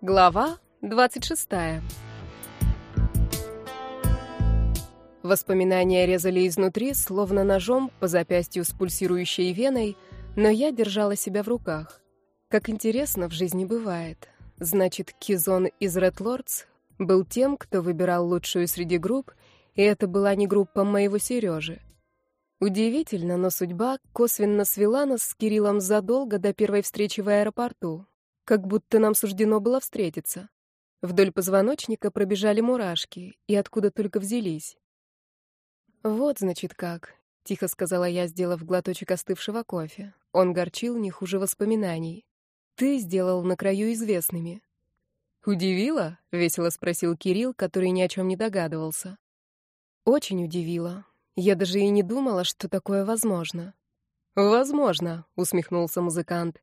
Глава 26. Воспоминания резали изнутри, словно ножом по запястью с пульсирующей веной, но я держала себя в руках. Как интересно в жизни бывает. Значит, Кизон из Red Lords был тем, кто выбирал лучшую среди групп, и это была не группа моего Сережи. Удивительно, но судьба косвенно свела нас с Кириллом задолго до первой встречи в аэропорту, как будто нам суждено было встретиться. Вдоль позвоночника пробежали мурашки, и откуда только взялись. «Вот, значит, как», — тихо сказала я, сделав глоточек остывшего кофе. Он горчил не хуже воспоминаний. «Ты сделал на краю известными». «Удивила?» — весело спросил Кирилл, который ни о чем не догадывался. «Очень удивила. Я даже и не думала, что такое возможно. Возможно, усмехнулся музыкант.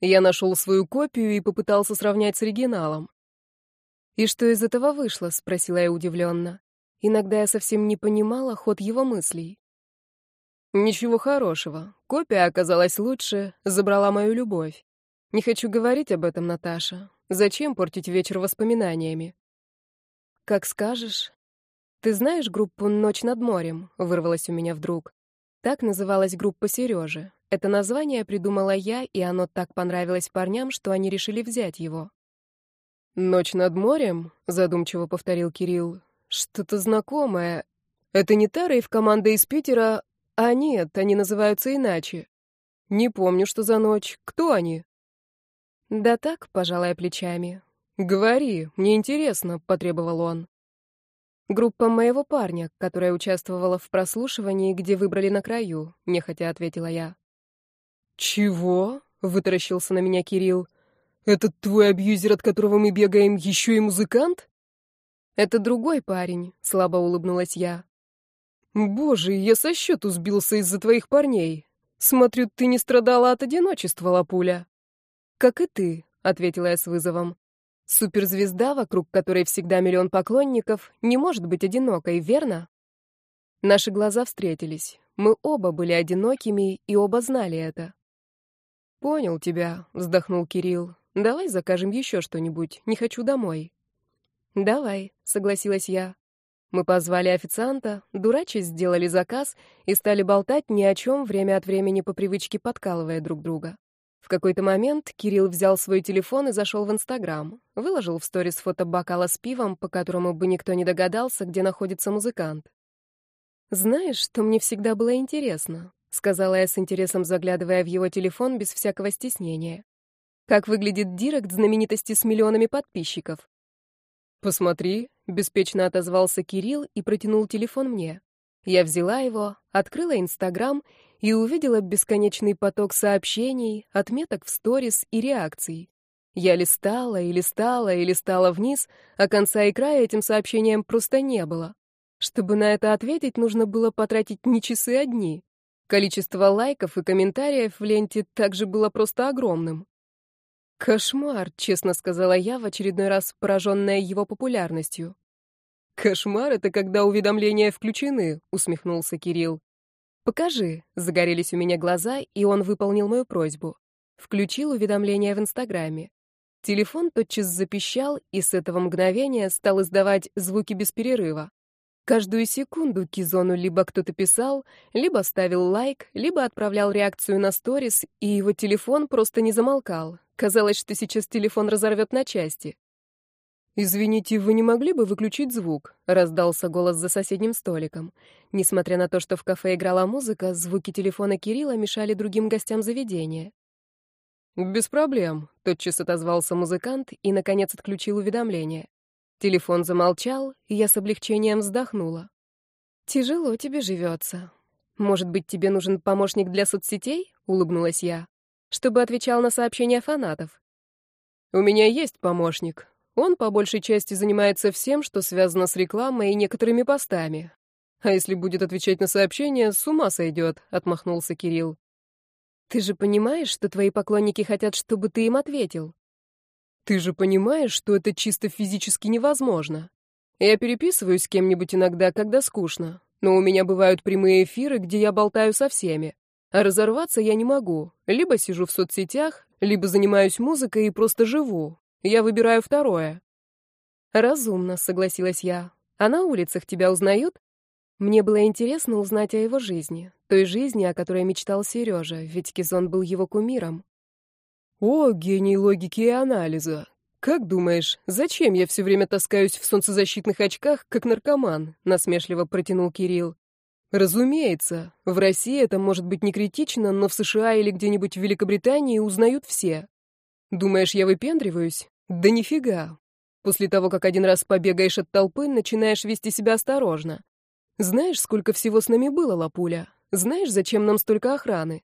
Я нашел свою копию и попытался сравнять с оригиналом. И что из этого вышло? спросила я удивленно. Иногда я совсем не понимала ход его мыслей. Ничего хорошего. Копия оказалась лучше, забрала мою любовь. Не хочу говорить об этом, Наташа. Зачем портить вечер воспоминаниями? Как скажешь. «Ты знаешь группу «Ночь над морем»?» — вырвалась у меня вдруг. Так называлась группа Сережи. Это название придумала я, и оно так понравилось парням, что они решили взять его. «Ночь над морем?» — задумчиво повторил Кирилл. «Что-то знакомое. Это не та рейв команда из Питера, а нет, они называются иначе. Не помню, что за ночь. Кто они?» «Да так», — пожалая плечами. «Говори, мне интересно», — потребовал он. «Группа моего парня, которая участвовала в прослушивании, где выбрали на краю», — нехотя ответила я. «Чего?» — вытаращился на меня Кирилл. «Этот твой абьюзер, от которого мы бегаем, еще и музыкант?» «Это другой парень», — слабо улыбнулась я. «Боже, я со счету сбился из-за твоих парней. Смотрю, ты не страдала от одиночества, Лапуля». «Как и ты», — ответила я с вызовом. Суперзвезда, вокруг которой всегда миллион поклонников, не может быть одинокой, верно? Наши глаза встретились. Мы оба были одинокими и оба знали это. «Понял тебя», — вздохнул Кирилл. «Давай закажем еще что-нибудь. Не хочу домой». «Давай», — согласилась я. Мы позвали официанта, дурачись сделали заказ и стали болтать ни о чем, время от времени по привычке подкалывая друг друга. В какой-то момент Кирилл взял свой телефон и зашел в Инстаграм. Выложил в сторис фото бокала с пивом, по которому бы никто не догадался, где находится музыкант. «Знаешь, что мне всегда было интересно?» — сказала я с интересом, заглядывая в его телефон без всякого стеснения. «Как выглядит директ знаменитости с миллионами подписчиков?» «Посмотри», — беспечно отозвался Кирилл и протянул телефон мне. Я взяла его, открыла Инстаграм и увидела бесконечный поток сообщений, отметок в сторис и реакций. Я листала и листала и листала вниз, а конца и края этим сообщениям просто не было. Чтобы на это ответить, нужно было потратить не часы, а дни. Количество лайков и комментариев в ленте также было просто огромным. «Кошмар», — честно сказала я, в очередной раз пораженная его популярностью. «Кошмар — это когда уведомления включены», — усмехнулся Кирилл. «Покажи», — загорелись у меня глаза, и он выполнил мою просьбу. Включил уведомления в Инстаграме. Телефон тотчас запищал, и с этого мгновения стал издавать звуки без перерыва. Каждую секунду Кизону либо кто-то писал, либо ставил лайк, либо отправлял реакцию на сторис, и его телефон просто не замолкал. Казалось, что сейчас телефон разорвет на части. «Извините, вы не могли бы выключить звук?» — раздался голос за соседним столиком. Несмотря на то, что в кафе играла музыка, звуки телефона Кирилла мешали другим гостям заведения. «Без проблем», — тотчас отозвался музыкант и, наконец, отключил уведомление. Телефон замолчал, и я с облегчением вздохнула. «Тяжело тебе живется. Может быть, тебе нужен помощник для соцсетей?» — улыбнулась я. «Чтобы отвечал на сообщения фанатов». «У меня есть помощник», он по большей части занимается всем, что связано с рекламой и некоторыми постами. А если будет отвечать на сообщения, с ума сойдет, отмахнулся Кирилл. Ты же понимаешь, что твои поклонники хотят, чтобы ты им ответил? Ты же понимаешь, что это чисто физически невозможно. Я переписываюсь с кем-нибудь иногда, когда скучно, но у меня бывают прямые эфиры, где я болтаю со всеми. А разорваться я не могу. Либо сижу в соцсетях, либо занимаюсь музыкой и просто живу. Я выбираю второе». «Разумно», — согласилась я. «А на улицах тебя узнают?» Мне было интересно узнать о его жизни, той жизни, о которой мечтал Сережа, ведь Кизон был его кумиром. «О, гений логики и анализа! Как думаешь, зачем я все время таскаюсь в солнцезащитных очках, как наркоман?» — насмешливо протянул Кирилл. «Разумеется, в России это может быть не критично, но в США или где-нибудь в Великобритании узнают все. Думаешь, я выпендриваюсь? Да нифига. После того, как один раз побегаешь от толпы, начинаешь вести себя осторожно. Знаешь, сколько всего с нами было, Лапуля? Знаешь, зачем нам столько охраны?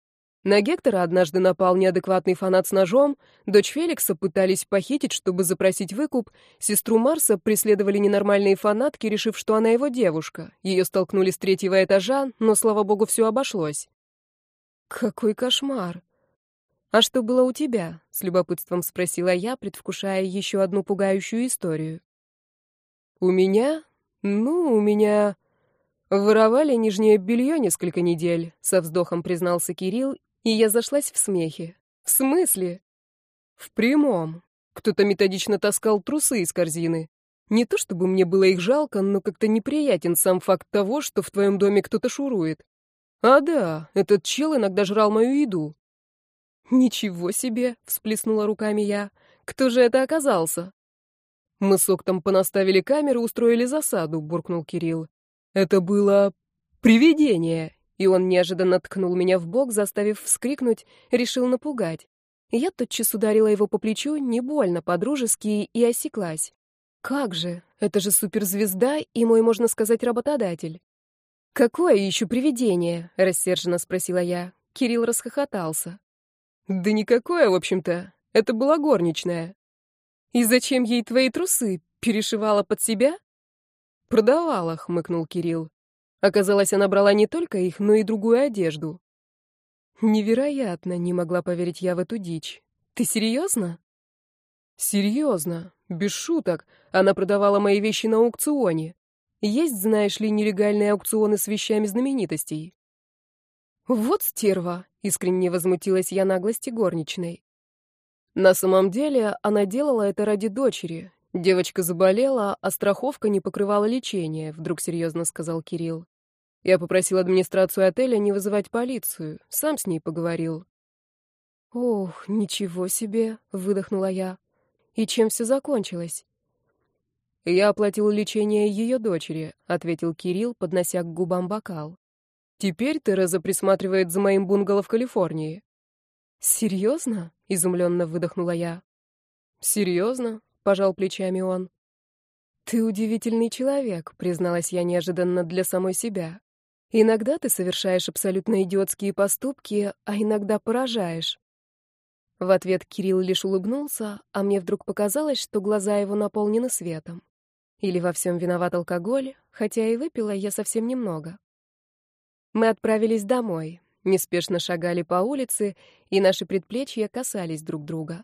На Гектора однажды напал неадекватный фанат с ножом, дочь Феликса пытались похитить, чтобы запросить выкуп, сестру Марса преследовали ненормальные фанатки, решив, что она его девушка. Ее столкнули с третьего этажа, но, слава богу, все обошлось. Какой кошмар! А что было у тебя? С любопытством спросила я, предвкушая еще одну пугающую историю. У меня? Ну, у меня... «Воровали нижнее белье несколько недель», — со вздохом признался Кирилл, и я зашлась в смехе. «В смысле?» «В прямом. Кто-то методично таскал трусы из корзины. Не то чтобы мне было их жалко, но как-то неприятен сам факт того, что в твоем доме кто-то шурует. А да, этот чел иногда жрал мою еду». «Ничего себе!» — всплеснула руками я. «Кто же это оказался?» «Мы с Октом понаставили камеры, устроили засаду», — буркнул Кирилл. Это было привидение, и он неожиданно ткнул меня в бок, заставив вскрикнуть, решил напугать. Я тотчас ударила его по плечу, не больно, по-дружески, и осеклась. Как же, это же суперзвезда и мой, можно сказать, работодатель. «Какое еще привидение?» — рассерженно спросила я. Кирилл расхохотался. «Да никакое, в общем-то. Это была горничная». «И зачем ей твои трусы? Перешивала под себя?» «Продавала», — хмыкнул Кирилл. Оказалось, она брала не только их, но и другую одежду. Невероятно, не могла поверить я в эту дичь. Ты серьезно? Серьезно, без шуток. Она продавала мои вещи на аукционе. Есть, знаешь ли, нелегальные аукционы с вещами знаменитостей. Вот стерва, искренне возмутилась я наглости горничной. На самом деле, она делала это ради дочери, Девочка заболела, а страховка не покрывала лечение, вдруг серьезно сказал Кирилл. Я попросил администрацию отеля не вызывать полицию, сам с ней поговорил. Ох, ничего себе, выдохнула я. И чем все закончилось? Я оплатил лечение ее дочери, ответил Кирилл, поднося к губам бокал. Теперь Тереза присматривает за моим бунгало в Калифорнии. Серьезно? изумленно выдохнула я. Серьезно? пожал плечами он. Ты удивительный человек, призналась я неожиданно для самой себя. Иногда ты совершаешь абсолютно идиотские поступки, а иногда поражаешь. В ответ Кирилл лишь улыбнулся, а мне вдруг показалось, что глаза его наполнены светом. Или во всем виноват алкоголь, хотя и выпила я совсем немного. Мы отправились домой, неспешно шагали по улице, и наши предплечья касались друг друга.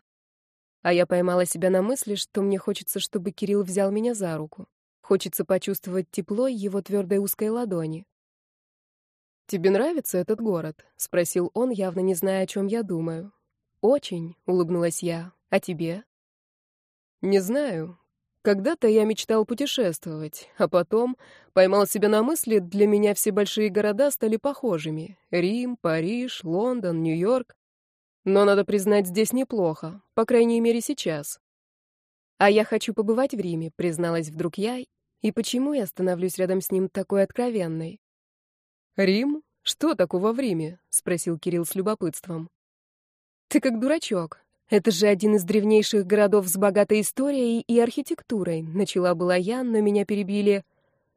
А я поймала себя на мысли, что мне хочется, чтобы Кирилл взял меня за руку. Хочется почувствовать тепло его твердой узкой ладони. «Тебе нравится этот город?» — спросил он, явно не зная, о чем я думаю. «Очень», — улыбнулась я. «А тебе?» «Не знаю. Когда-то я мечтал путешествовать, а потом поймал себя на мысли, для меня все большие города стали похожими. Рим, Париж, Лондон, Нью-Йорк. Но, надо признать, здесь неплохо, по крайней мере, сейчас. А я хочу побывать в Риме, призналась вдруг я, и почему я становлюсь рядом с ним такой откровенной? Рим? Что такого в Риме? спросил Кирилл с любопытством. Ты как дурачок. Это же один из древнейших городов с богатой историей и архитектурой, начала была я, но меня перебили.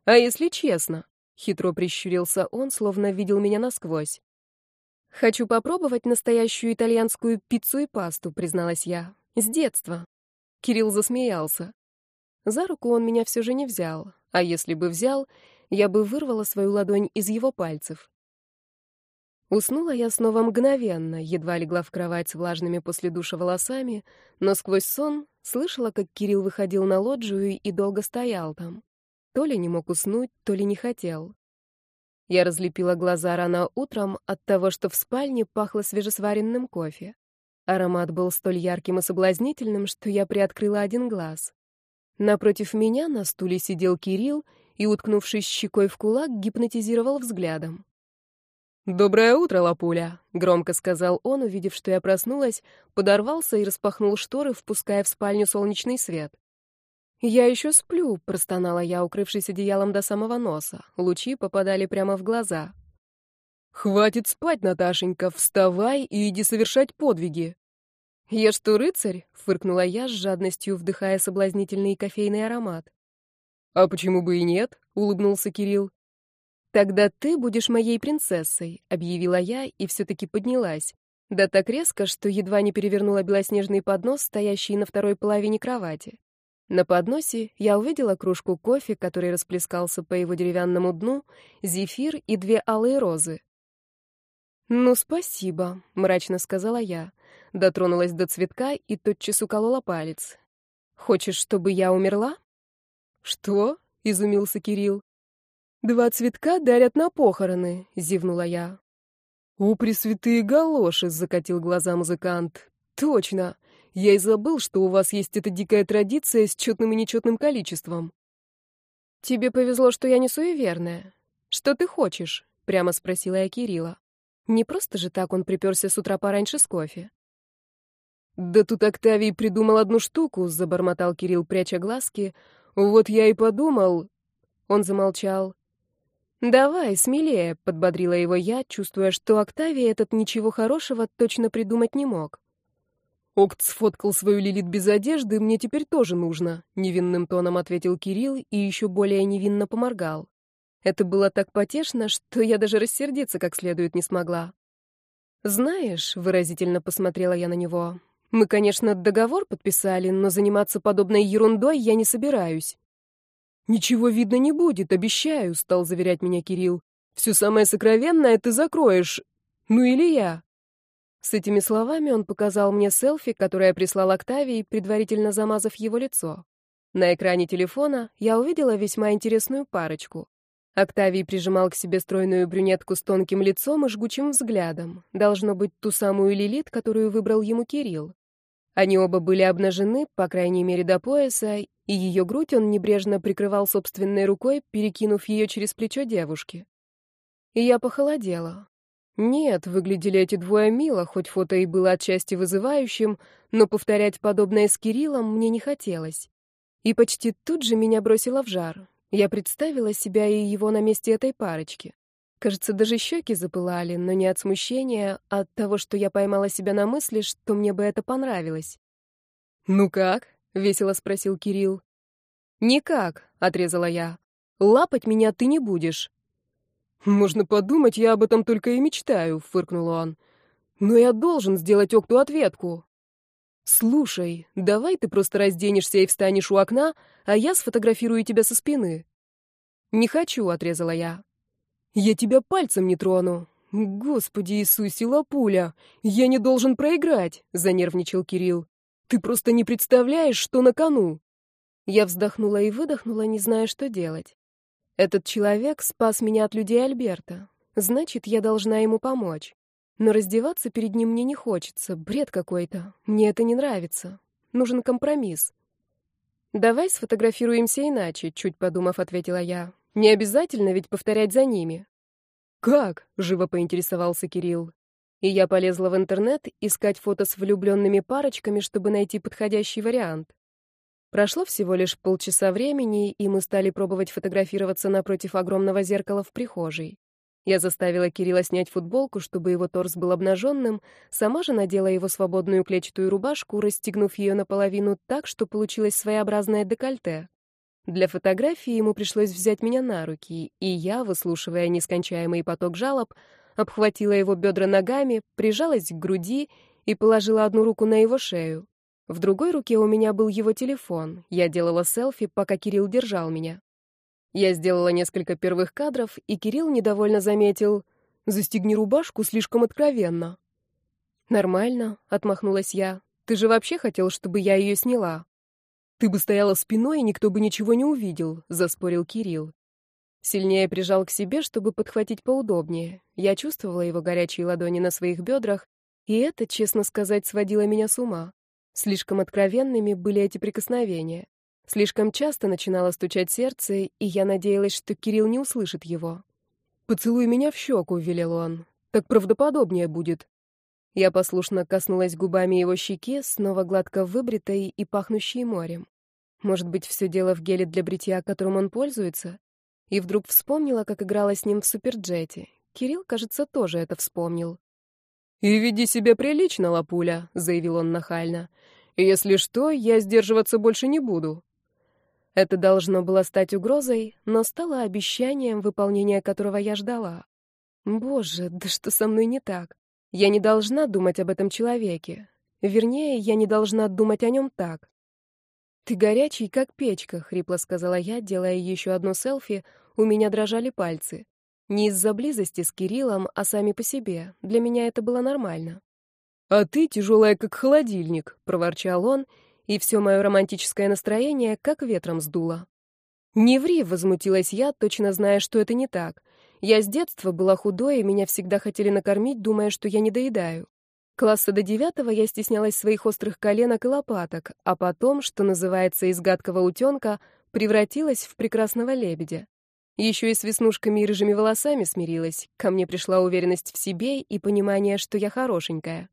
А если честно? Хитро прищурился он, словно видел меня насквозь. «Хочу попробовать настоящую итальянскую пиццу и пасту», — призналась я. «С детства». Кирилл засмеялся. За руку он меня все же не взял, а если бы взял, я бы вырвала свою ладонь из его пальцев. Уснула я снова мгновенно, едва легла в кровать с влажными после душа волосами, но сквозь сон слышала, как Кирилл выходил на лоджию и долго стоял там. То ли не мог уснуть, то ли не хотел. Я разлепила глаза рано утром от того, что в спальне пахло свежесваренным кофе. Аромат был столь ярким и соблазнительным, что я приоткрыла один глаз. Напротив меня на стуле сидел Кирилл и, уткнувшись щекой в кулак, гипнотизировал взглядом. «Доброе утро, Лапуля», — громко сказал он, увидев, что я проснулась, подорвался и распахнул шторы, впуская в спальню солнечный свет. «Я еще сплю», — простонала я, укрывшись одеялом до самого носа. Лучи попадали прямо в глаза. «Хватит спать, Наташенька, вставай и иди совершать подвиги». «Я что, рыцарь?» — фыркнула я с жадностью, вдыхая соблазнительный кофейный аромат. «А почему бы и нет?» — улыбнулся Кирилл. «Тогда ты будешь моей принцессой», — объявила я и все-таки поднялась. Да так резко, что едва не перевернула белоснежный поднос, стоящий на второй половине кровати. На подносе я увидела кружку кофе, который расплескался по его деревянному дну, зефир и две алые розы. «Ну, спасибо», — мрачно сказала я. Дотронулась до цветка и тотчас уколола палец. «Хочешь, чтобы я умерла?» «Что?» — изумился Кирилл. «Два цветка дарят на похороны», — зевнула я. «У, пресвятые галоши!» — закатил глаза музыкант. «Точно! Я и забыл, что у вас есть эта дикая традиция с четным и нечетным количеством». «Тебе повезло, что я не суеверная. Что ты хочешь?» — прямо спросила я Кирилла. Не просто же так он приперся с утра пораньше с кофе. «Да тут Октавий придумал одну штуку», — забормотал Кирилл, пряча глазки. «Вот я и подумал...» Он замолчал. «Давай, смелее», — подбодрила его я, чувствуя, что Октавий этот ничего хорошего точно придумать не мог. «Окт сфоткал свою Лилит без одежды, мне теперь тоже нужно», — невинным тоном ответил Кирилл и еще более невинно поморгал. Это было так потешно, что я даже рассердиться как следует не смогла. «Знаешь», — выразительно посмотрела я на него, — «мы, конечно, договор подписали, но заниматься подобной ерундой я не собираюсь». «Ничего видно не будет, обещаю», — стал заверять меня Кирилл. «Все самое сокровенное ты закроешь. Ну или я». С этими словами он показал мне селфи, которое прислал Октавий, предварительно замазав его лицо. На экране телефона я увидела весьма интересную парочку. Октавий прижимал к себе стройную брюнетку с тонким лицом и жгучим взглядом. Должно быть ту самую Лилит, которую выбрал ему Кирилл. Они оба были обнажены, по крайней мере, до пояса, и ее грудь он небрежно прикрывал собственной рукой, перекинув ее через плечо девушки. И я похолодела. Нет, выглядели эти двое мило, хоть фото и было отчасти вызывающим, но повторять подобное с Кириллом мне не хотелось. И почти тут же меня бросило в жар. Я представила себя и его на месте этой парочки. Кажется, даже щеки запылали, но не от смущения, а от того, что я поймала себя на мысли, что мне бы это понравилось. «Ну как?» — весело спросил Кирилл. «Никак», — отрезала я. «Лапать меня ты не будешь». «Можно подумать, я об этом только и мечтаю», — фыркнул он. «Но я должен сделать Окту ответку». «Слушай, давай ты просто разденешься и встанешь у окна, а я сфотографирую тебя со спины». «Не хочу», — отрезала я. «Я тебя пальцем не трону». «Господи Иисусе, лапуля! Я не должен проиграть!» — занервничал Кирилл. «Ты просто не представляешь, что на кону!» Я вздохнула и выдохнула, не зная, что делать. Этот человек спас меня от людей Альберта. Значит, я должна ему помочь. Но раздеваться перед ним мне не хочется, бред какой-то. Мне это не нравится. Нужен компромисс. «Давай сфотографируемся иначе», — чуть подумав, ответила я. «Не обязательно ведь повторять за ними». «Как?» — живо поинтересовался Кирилл. И я полезла в интернет искать фото с влюбленными парочками, чтобы найти подходящий вариант. Прошло всего лишь полчаса времени, и мы стали пробовать фотографироваться напротив огромного зеркала в прихожей. Я заставила Кирилла снять футболку, чтобы его торс был обнаженным, сама же надела его свободную клетчатую рубашку, расстегнув ее наполовину так, что получилось своеобразное декольте. Для фотографии ему пришлось взять меня на руки, и я, выслушивая нескончаемый поток жалоб, обхватила его бедра ногами, прижалась к груди и положила одну руку на его шею. В другой руке у меня был его телефон. Я делала селфи, пока Кирилл держал меня. Я сделала несколько первых кадров, и Кирилл недовольно заметил: "Застегни рубашку слишком откровенно". "Нормально", отмахнулась я. "Ты же вообще хотел, чтобы я ее сняла". "Ты бы стояла спиной, и никто бы ничего не увидел", заспорил Кирилл. Сильнее прижал к себе, чтобы подхватить поудобнее. Я чувствовала его горячие ладони на своих бедрах, И это, честно сказать, сводило меня с ума. Слишком откровенными были эти прикосновения. Слишком часто начинало стучать сердце, и я надеялась, что Кирилл не услышит его. «Поцелуй меня в щеку», — велел он. «Так правдоподобнее будет». Я послушно коснулась губами его щеки, снова гладко выбритой и пахнущей морем. Может быть, все дело в геле для бритья, которым он пользуется? И вдруг вспомнила, как играла с ним в суперджете. Кирилл, кажется, тоже это вспомнил. «И веди себя прилично, лапуля», — заявил он нахально. «Если что, я сдерживаться больше не буду». Это должно было стать угрозой, но стало обещанием, выполнения которого я ждала. Боже, да что со мной не так? Я не должна думать об этом человеке. Вернее, я не должна думать о нем так. «Ты горячий, как печка», — хрипло сказала я, делая еще одно селфи, у меня дрожали пальцы. Не из-за близости с Кириллом, а сами по себе. Для меня это было нормально. «А ты тяжелая, как холодильник», — проворчал он, и все мое романтическое настроение как ветром сдуло. «Не ври», — возмутилась я, точно зная, что это не так. Я с детства была худой, и меня всегда хотели накормить, думая, что я не доедаю. Класса до девятого я стеснялась своих острых коленок и лопаток, а потом, что называется, из гадкого утенка, превратилась в прекрасного лебедя. Еще и с веснушками и рыжими волосами смирилась. Ко мне пришла уверенность в себе и понимание, что я хорошенькая.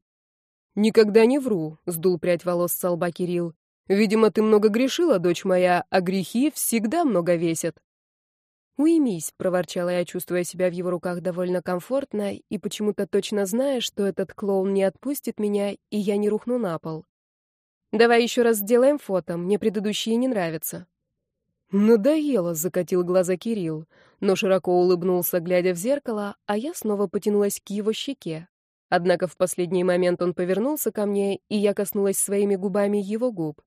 «Никогда не вру», — сдул прядь волос с лба Кирилл. «Видимо, ты много грешила, дочь моя, а грехи всегда много весят». «Уймись», — проворчала я, чувствуя себя в его руках довольно комфортно и почему-то точно зная, что этот клоун не отпустит меня, и я не рухну на пол. «Давай еще раз сделаем фото, мне предыдущие не нравятся». «Надоело», — закатил глаза Кирилл, но широко улыбнулся, глядя в зеркало, а я снова потянулась к его щеке. Однако в последний момент он повернулся ко мне, и я коснулась своими губами его губ.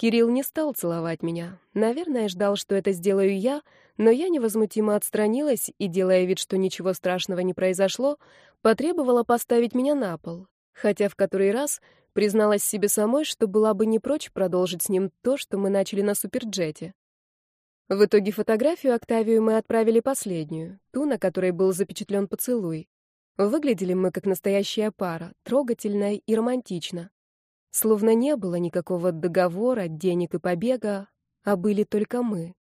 Кирилл не стал целовать меня. Наверное, ждал, что это сделаю я, но я невозмутимо отстранилась и, делая вид, что ничего страшного не произошло, потребовала поставить меня на пол. Хотя в который раз призналась себе самой, что была бы не прочь продолжить с ним то, что мы начали на суперджете. В итоге фотографию Октавию мы отправили последнюю, ту, на которой был запечатлен поцелуй. Выглядели мы как настоящая пара, трогательно и романтично. Словно не было никакого договора, денег и побега, а были только мы.